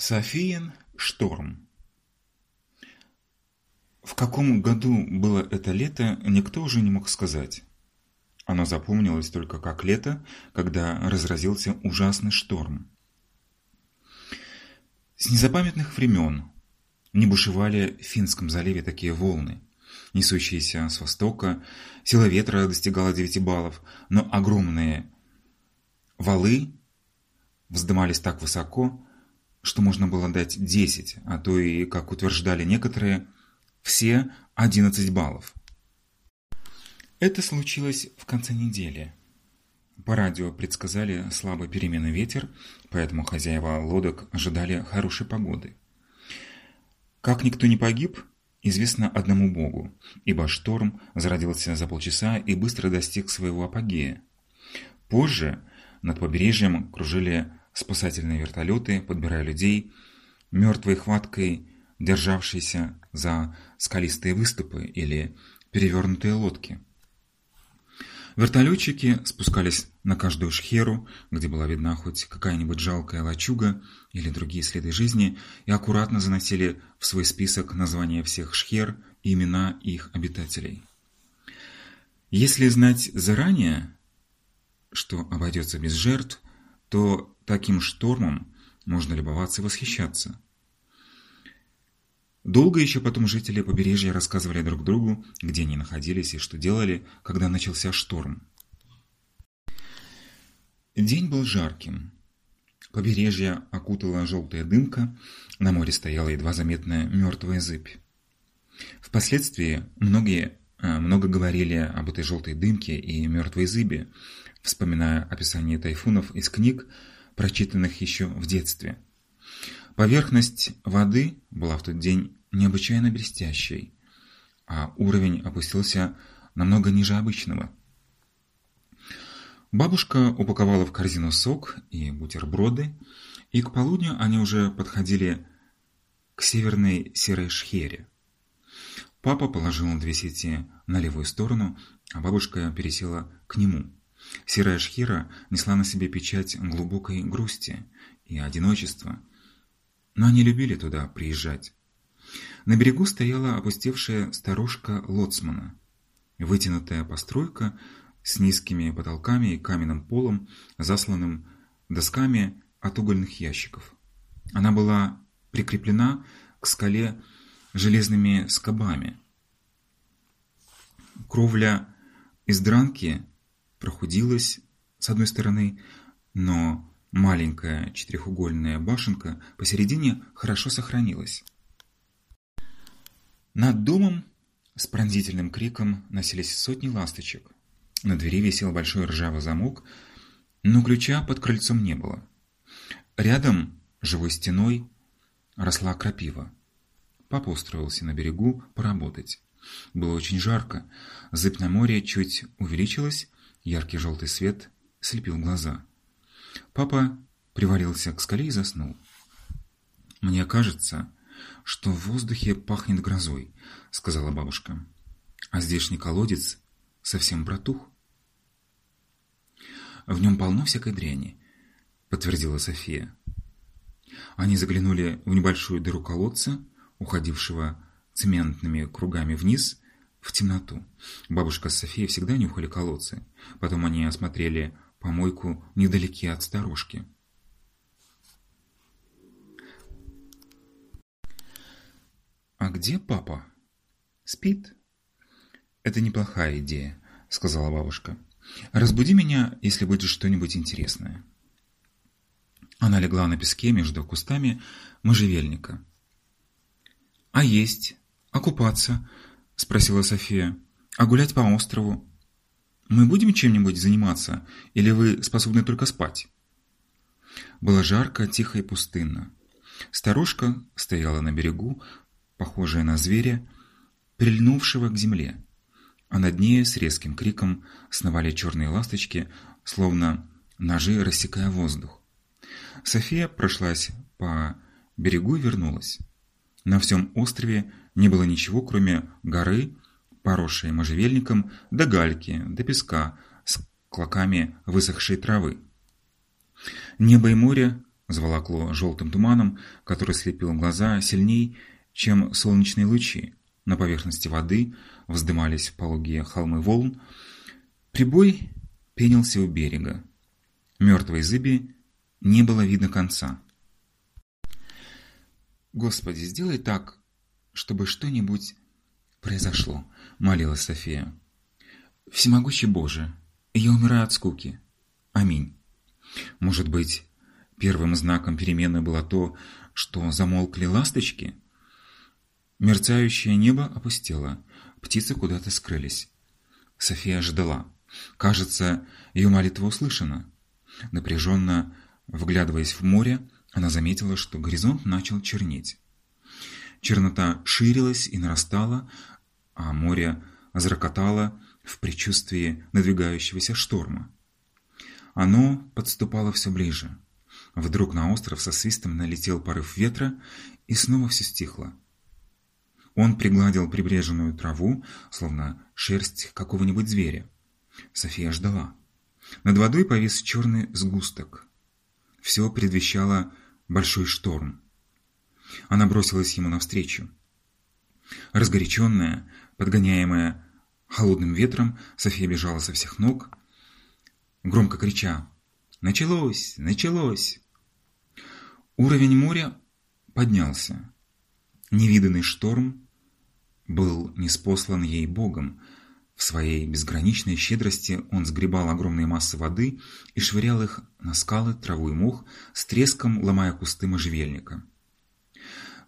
Софиин шторм В каком году было это лето, никто уже не мог сказать. Оно запомнилось только как лето, когда разразился ужасный шторм. С незапамятных времен не бушевали в Финском заливе такие волны, несущиеся с востока, сила ветра достигала 9 баллов, но огромные валы вздымались так высоко, что можно было дать 10, а то и, как утверждали некоторые, все 11 баллов. Это случилось в конце недели. По радио предсказали слабый переменный ветер, поэтому хозяева лодок ожидали хорошей погоды. Как никто не погиб, известно одному Богу, ибо шторм зародился за полчаса и быстро достиг своего апогея. Позже над побережьем кружили спасательные вертолеты, подбирая людей, мертвой хваткой державшиеся за скалистые выступы или перевернутые лодки. Вертолетчики спускались на каждую шхеру, где была видна хоть какая-нибудь жалкая лачуга или другие следы жизни, и аккуратно заносили в свой список названия всех шхер и имена их обитателей. Если знать заранее, что обойдется без жертв, то таким штормом можно любоваться и восхищаться. Долго еще потом жители побережья рассказывали друг другу, где они находились и что делали, когда начался шторм. День был жарким. Побережье окутала желтая дымка, на море стояла едва заметная мертвая зыбь. Впоследствии многие э, много говорили об этой желтой дымке и мертвой зыби, вспоминая описание тайфунов из книг, прочитанных еще в детстве. Поверхность воды была в тот день необычайно блестящей, а уровень опустился намного ниже обычного. Бабушка упаковала в корзину сок и бутерброды, и к полудню они уже подходили к северной серой шхере. Папа положил две сети на левую сторону, а бабушка пересела к нему. Серая шхира несла на себе печать глубокой грусти и одиночества, но они любили туда приезжать. На берегу стояла опустевшая старушка Лоцмана, вытянутая постройка с низкими потолками и каменным полом, засланным досками от угольных ящиков. Она была прикреплена к скале железными скобами. Кровля из дранки прохудилась с одной стороны, но маленькая четырехугольная башенка посередине хорошо сохранилась. Над домом с пронзительным криком носились сотни ласточек. На двери висел большой ржавый замок, но ключа под крыльцом не было. Рядом, живой стеной, росла крапива. Папа устроился на берегу поработать. Было очень жарко. Зыбь на море чуть увеличилась, Яркий желтый свет слепил глаза. Папа привалился к скале и заснул. «Мне кажется, что в воздухе пахнет грозой», — сказала бабушка. «А здешний колодец совсем протух». «В нем полно всякой дряни», — подтвердила София. Они заглянули в небольшую дыру колодца, уходившего цементными кругами вниз, в темноту. Бабушка с Софией всегда нюхали колодцы. Потом они осмотрели помойку недалеке от сторожки. «А где папа?» «Спит». «Это неплохая идея», — сказала бабушка. «Разбуди меня, если будет что-нибудь интересное». Она легла на песке между кустами можжевельника. «А есть? А купаться?» – спросила София. «А гулять по острову? Мы будем чем-нибудь заниматься, или вы способны только спать?» Было жарко, тихо и пустынно. Старушка стояла на берегу, похожая на зверя, прильнувшего к земле, а над ней с резким криком сновали черные ласточки, словно ножи рассекая воздух. София прошлась по берегу и вернулась. На всем острове не было ничего, кроме горы, поросшей можжевельником, до гальки, до песка с клоками высохшей травы. Небо и море заволокло желтым туманом, который слепил глаза сильней, чем солнечные лучи. На поверхности воды вздымались пологие холмы волн. Прибой пенился у берега. Мертвой зыби не было видно конца. «Господи, сделай так, чтобы что-нибудь произошло», — молилась София. «Всемогущий Боже, я умираю от скуки. Аминь». Может быть, первым знаком перемены было то, что замолкли ласточки? Мерцающее небо опустело, птицы куда-то скрылись. София ждала. Кажется, ее молитва услышана. Напряженно вглядываясь в море, она заметила, что горизонт начал чернеть. Чернота ширилась и нарастала, а море зарокотало в предчувствии надвигающегося шторма. Оно подступало все ближе. Вдруг на остров со свистом налетел порыв ветра, и снова все стихло. Он пригладил прибрежную траву, словно шерсть какого-нибудь зверя. София ждала. Над водой повис черный сгусток. Все предвещало большой шторм. Она бросилась ему навстречу. Разгоряченная, подгоняемая холодным ветром, София бежала со всех ног, громко крича «Началось! Началось!». Уровень моря поднялся. Невиданный шторм был неспослан ей Богом, в своей безграничной щедрости он сгребал огромные массы воды и швырял их на скалы, траву и мох, с треском ломая кусты можжевельника.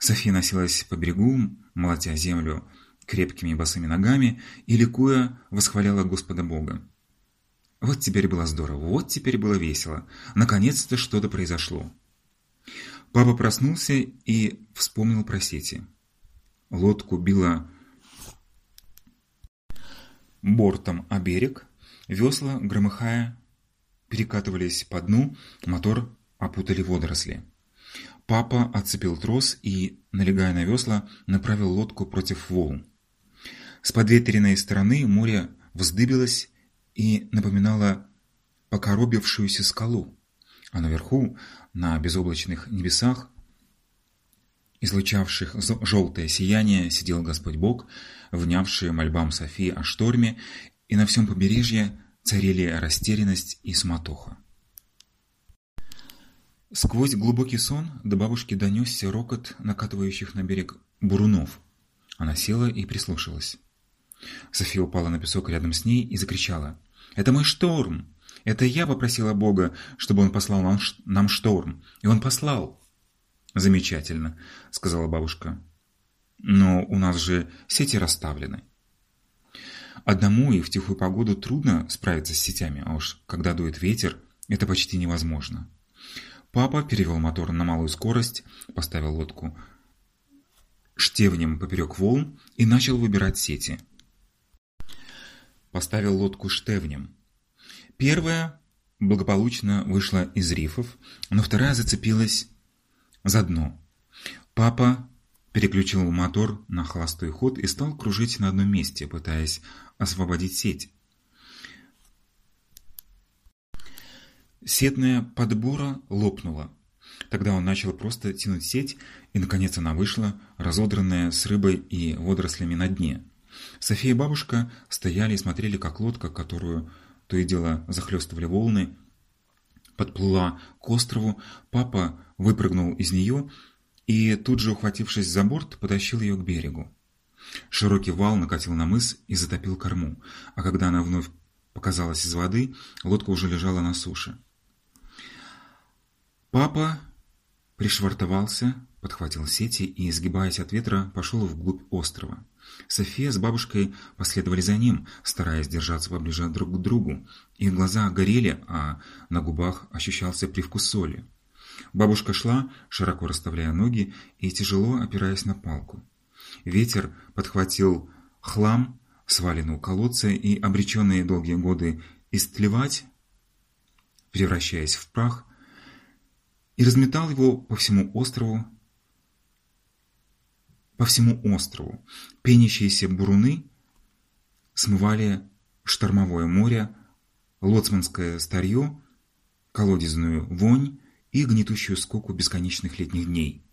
София носилась по берегу, молотя землю крепкими босыми ногами и, ликуя, восхваляла Господа Бога. Вот теперь было здорово, вот теперь было весело. Наконец-то что-то произошло. Папа проснулся и вспомнил про сети. Лодку била бортом о берег, весла, громыхая, перекатывались по дну, мотор опутали водоросли. Папа отцепил трос и, налегая на весла, направил лодку против волн. С подветренной стороны море вздыбилось и напоминало покоробившуюся скалу, а наверху, на безоблачных небесах, излучавших желтое сияние, сидел Господь Бог, внявший мольбам Софии о шторме, и на всем побережье царили растерянность и суматоха. Сквозь глубокий сон до бабушки донесся рокот накатывающих на берег бурунов. Она села и прислушалась. София упала на песок рядом с ней и закричала. «Это мой шторм! Это я попросила Бога, чтобы он послал нам, нам шторм. И он послал!» «Замечательно», — сказала бабушка. «Но у нас же сети расставлены». Одному и в тихую погоду трудно справиться с сетями, а уж когда дует ветер, это почти невозможно. Папа перевел мотор на малую скорость, поставил лодку штевнем поперек волн и начал выбирать сети. Поставил лодку штевнем. Первая благополучно вышла из рифов, но вторая зацепилась за дно. Папа переключил мотор на холостой ход и стал кружить на одном месте, пытаясь освободить сеть. Сетная подбора лопнула. Тогда он начал просто тянуть сеть, и наконец она вышла, разодранная с рыбой и водорослями на дне. София и бабушка стояли и смотрели, как лодка, которую то и дело захлестывали волны, подплыла к острову, папа выпрыгнул из нее и, тут же ухватившись за борт, потащил ее к берегу. Широкий вал накатил на мыс и затопил корму, а когда она вновь показалась из воды, лодка уже лежала на суше. Папа пришвартовался, подхватил сети и, изгибаясь от ветра, пошел вглубь острова. София с бабушкой последовали за ним, стараясь держаться поближе друг к другу. Их глаза горели, а на губах ощущался привкус соли. Бабушка шла, широко расставляя ноги и тяжело опираясь на палку. Ветер подхватил хлам, сваленный у колодца и обреченные долгие годы истлевать, превращаясь в прах, и разметал его по всему острову, по всему острову. Пенящиеся буруны смывали штормовое море, лоцманское старье, колодезную вонь и гнетущую скуку бесконечных летних дней.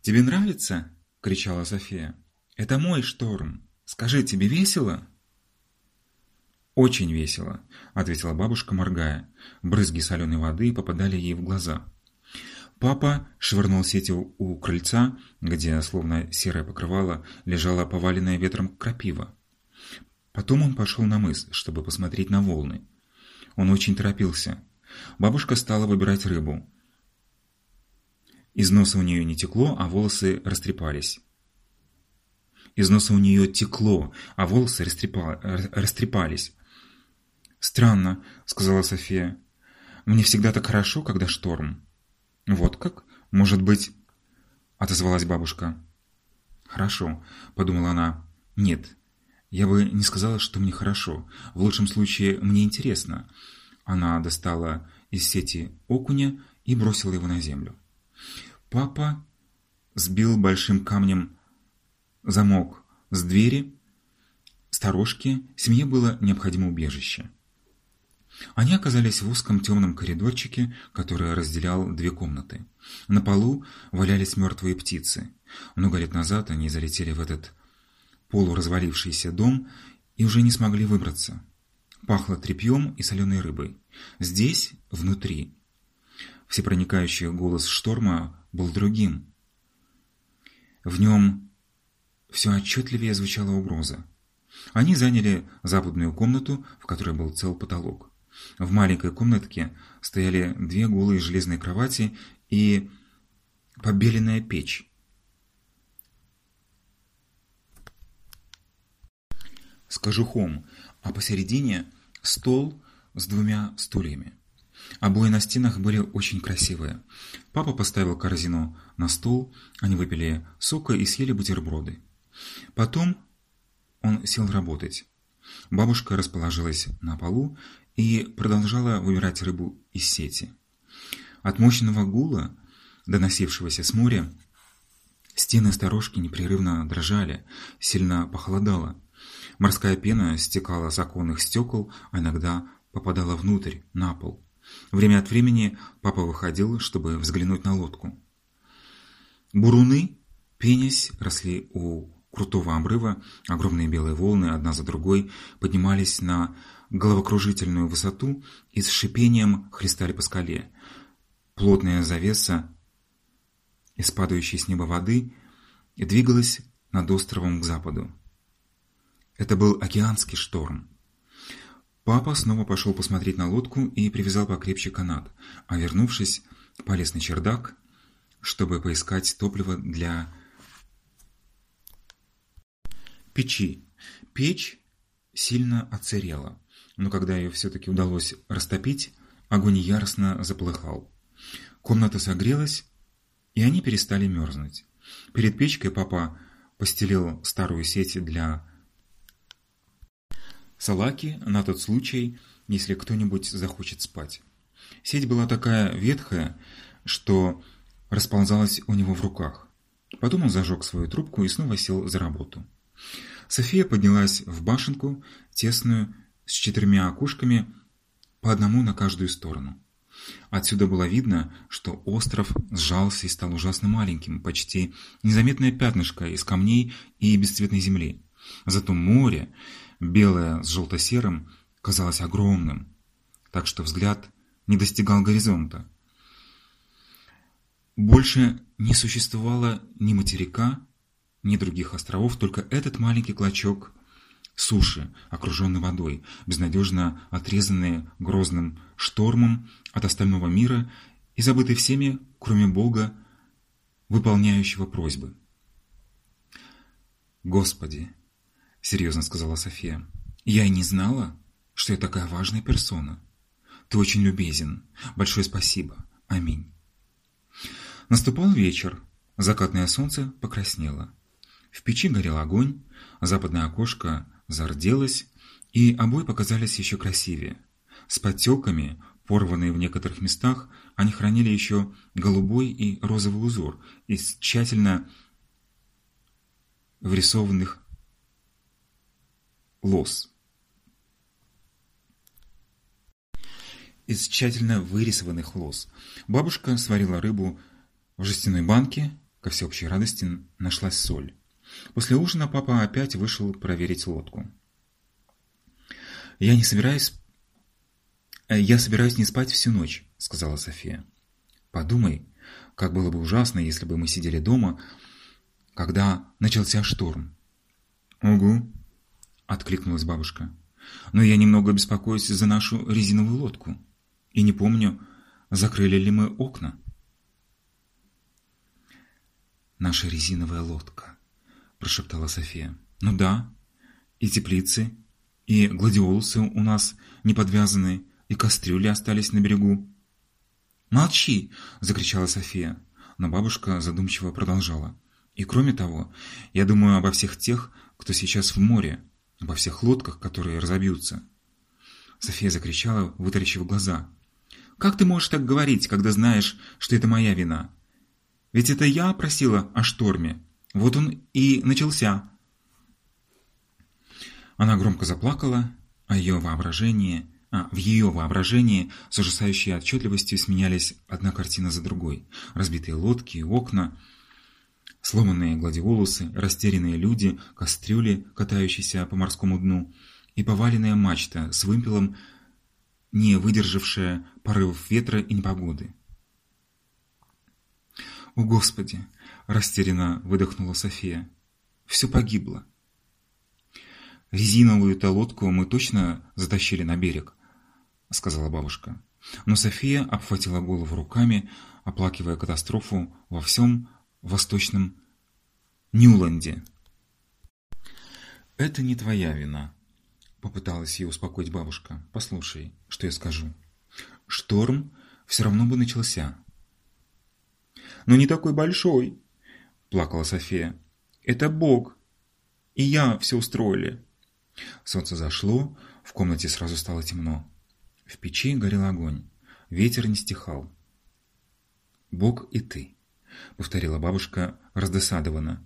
«Тебе нравится?» – кричала София. «Это мой шторм. Скажи, тебе весело?» «Очень весело», – ответила бабушка, моргая. Брызги соленой воды попадали ей в глаза. Папа швырнул сети у крыльца, где, словно серое покрывало, лежала поваленная ветром крапива. Потом он пошел на мыс, чтобы посмотреть на волны. Он очень торопился. Бабушка стала выбирать рыбу. Из носа у нее не текло, а волосы растрепались. Из носа у нее текло, а волосы растрепались. «Странно», — сказала София. «Мне всегда так хорошо, когда шторм». «Вот как? Может быть...» — отозвалась бабушка. «Хорошо», — подумала она. «Нет, я бы не сказала, что мне хорошо. В лучшем случае, мне интересно». Она достала из сети окуня и бросила его на землю. Папа сбил большим камнем замок с двери сторожки, семье было необходимо убежище. Они оказались в узком темном коридорчике, который разделял две комнаты. На полу валялись мертвые птицы. Много лет назад они залетели в этот полуразвалившийся дом и уже не смогли выбраться. Пахло тряпьем и соленой рыбой. Здесь, внутри, всепроникающий голос шторма был другим. В нем все отчетливее звучала угроза. Они заняли западную комнату, в которой был цел потолок. В маленькой комнатке стояли две голые железные кровати и побеленная печь. С кожухом, а посередине стол с двумя стульями. Обои на стенах были очень красивые. Папа поставил корзину на стол, они выпили сока и съели бутерброды. Потом он сел работать. Бабушка расположилась на полу и продолжала выбирать рыбу из сети. От мощного гула, доносившегося с моря, стены сторожки непрерывно дрожали, сильно похолодало. Морская пена стекала с оконных стекол, а иногда попадала внутрь, на пол. Время от времени папа выходил, чтобы взглянуть на лодку. Буруны, пенясь, росли у крутого обрыва, огромные белые волны одна за другой поднимались на головокружительную высоту и с шипением хлестали по скале. Плотная завеса из падающей с неба воды двигалась над островом к западу. Это был океанский шторм. Папа снова пошел посмотреть на лодку и привязал покрепче канат, а вернувшись, полез на чердак, чтобы поискать топливо для печи. Печь сильно оцерела но когда ее все-таки удалось растопить, огонь яростно заполыхал. Комната согрелась, и они перестали мерзнуть. Перед печкой папа постелил старую сеть для салаки на тот случай, если кто-нибудь захочет спать. Сеть была такая ветхая, что расползалась у него в руках. Потом он зажег свою трубку и снова сел за работу. София поднялась в башенку, тесную, с четырьмя окушками, по одному на каждую сторону. Отсюда было видно, что остров сжался и стал ужасно маленьким, почти незаметное пятнышко из камней и бесцветной земли. Зато море, белое с желто-серым, казалось огромным, так что взгляд не достигал горизонта. Больше не существовало ни материка, ни других островов, только этот маленький клочок суши, окруженной водой, безнадежно отрезанные грозным штормом от остального мира и забытый всеми, кроме Бога, выполняющего просьбы. «Господи!» — серьезно сказала София. «Я и не знала, что я такая важная персона. Ты очень любезен. Большое спасибо. Аминь». Наступал вечер. Закатное солнце покраснело. В печи горел огонь, западное окошко зарделась, и обои показались еще красивее. С подтеками, порванные в некоторых местах, они хранили еще голубой и розовый узор из тщательно врисованных лос. из тщательно вырисованных лос. Бабушка сварила рыбу в жестяной банке, ко всеобщей радости нашлась соль. После ужина папа опять вышел проверить лодку. «Я не собираюсь... Э, я собираюсь не спать всю ночь», — сказала София. «Подумай, как было бы ужасно, если бы мы сидели дома, когда начался шторм». «Угу», — откликнулась бабушка. «Но я немного беспокоюсь за нашу резиновую лодку и не помню, закрыли ли мы окна». «Наша резиновая лодка», – прошептала София. «Ну да, и теплицы, и гладиолусы у нас не подвязаны, и кастрюли остались на берегу». «Молчи!» – закричала София, но бабушка задумчиво продолжала. «И кроме того, я думаю обо всех тех, кто сейчас в море, обо всех лодках, которые разобьются». София закричала, вытаращив глаза. «Как ты можешь так говорить, когда знаешь, что это моя вина? Ведь это я просила о шторме. Вот он и начался. Она громко заплакала, а ее воображение, а в ее воображении с ужасающей отчетливостью сменялись одна картина за другой. Разбитые лодки окна, сломанные гладиолусы, растерянные люди, кастрюли, катающиеся по морскому дну, и поваленная мачта с вымпелом, не выдержавшая порывов ветра и непогоды. «О, Господи!» – растерянно выдохнула София. «Все погибло». «Резиновую-то лодку мы точно затащили на берег», – сказала бабушка. Но София обхватила голову руками, оплакивая катастрофу во всем восточном Ньюленде. «Это не твоя вина», – попыталась ее успокоить бабушка. «Послушай, что я скажу. Шторм все равно бы начался но не такой большой», – плакала София. «Это Бог. И я все устроили». Солнце зашло, в комнате сразу стало темно. В печи горел огонь, ветер не стихал. «Бог и ты», — повторила бабушка раздосадованно.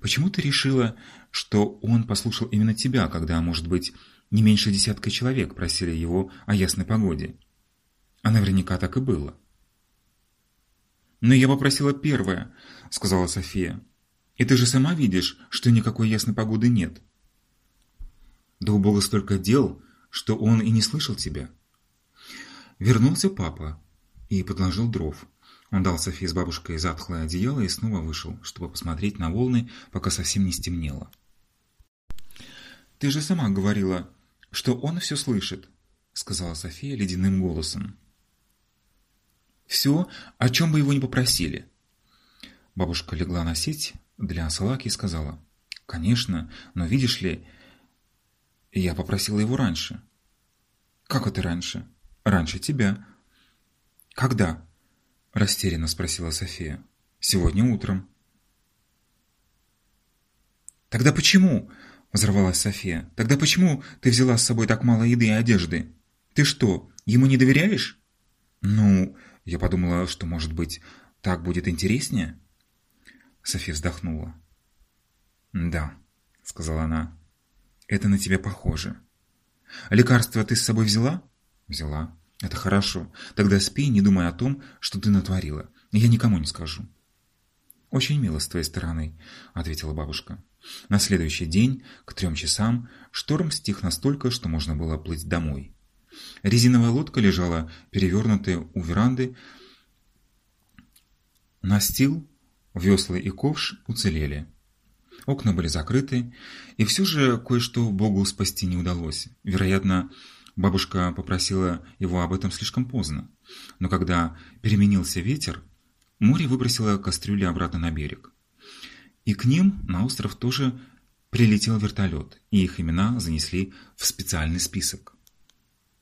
«Почему ты решила, что он послушал именно тебя, когда, может быть, не меньше десятка человек просили его о ясной погоде? А наверняка так и было». «Но я попросила первое», — сказала София. «И ты же сама видишь, что никакой ясной погоды нет». «Да у Бога столько дел, что он и не слышал тебя». Вернулся папа и подложил дров. Он дал Софии с бабушкой затхлое одеяло и снова вышел, чтобы посмотреть на волны, пока совсем не стемнело. «Ты же сама говорила, что он все слышит», — сказала София ледяным голосом. Все, о чем бы его ни попросили. Бабушка легла на сеть для салаки и сказала, «Конечно, но видишь ли, я попросила его раньше». «Как это раньше?» «Раньше тебя». «Когда?» – растерянно спросила София. «Сегодня утром». «Тогда почему?» – взорвалась София. «Тогда почему ты взяла с собой так мало еды и одежды? Ты что, ему не доверяешь?» «Ну, я подумала, что, может быть, так будет интереснее. София вздохнула. «Да», — сказала она, — «это на тебя похоже». «Лекарство ты с собой взяла?» «Взяла. Это хорошо. Тогда спи, не думай о том, что ты натворила. Я никому не скажу». «Очень мило с твоей стороны», — ответила бабушка. На следующий день, к трем часам, шторм стих настолько, что можно было плыть домой. Резиновая лодка лежала перевернутая у веранды. Настил, весла и ковш уцелели. Окна были закрыты, и все же кое-что Богу спасти не удалось. Вероятно, бабушка попросила его об этом слишком поздно. Но когда переменился ветер, море выбросило кастрюли обратно на берег. И к ним на остров тоже прилетел вертолет, и их имена занесли в специальный список.